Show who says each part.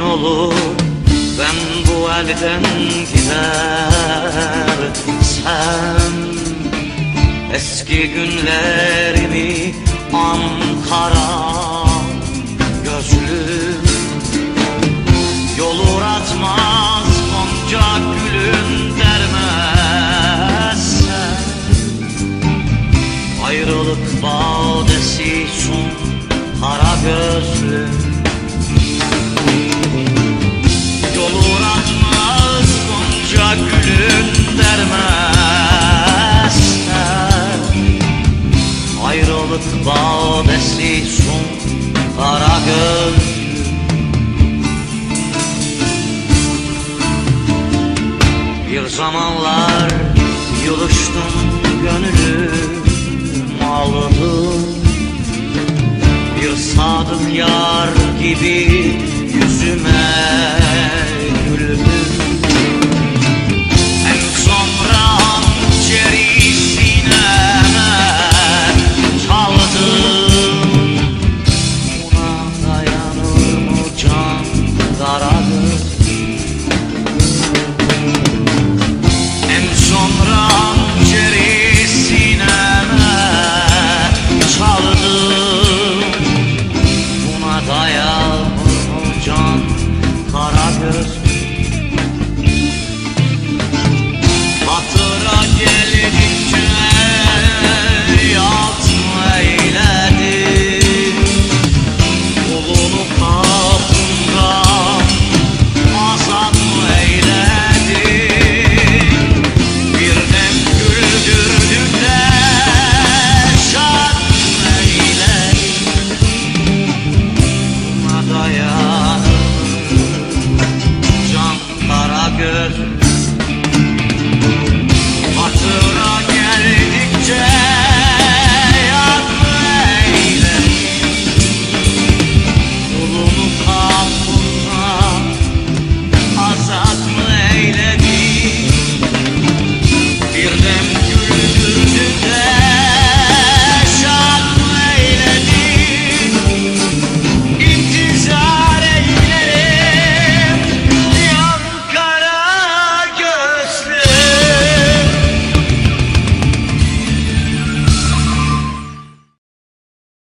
Speaker 1: olur. Ben bu elden gidersem Eski günlerimi Ankara gözlüm Yol uğratmaz Gonca gülün dermezse Ayrılık badesi sun Kara gözlüm Ayrılık badesi sun Kara Bir zamanlar yılıştım gönlüm aldım Bir sadık yar gibi Cause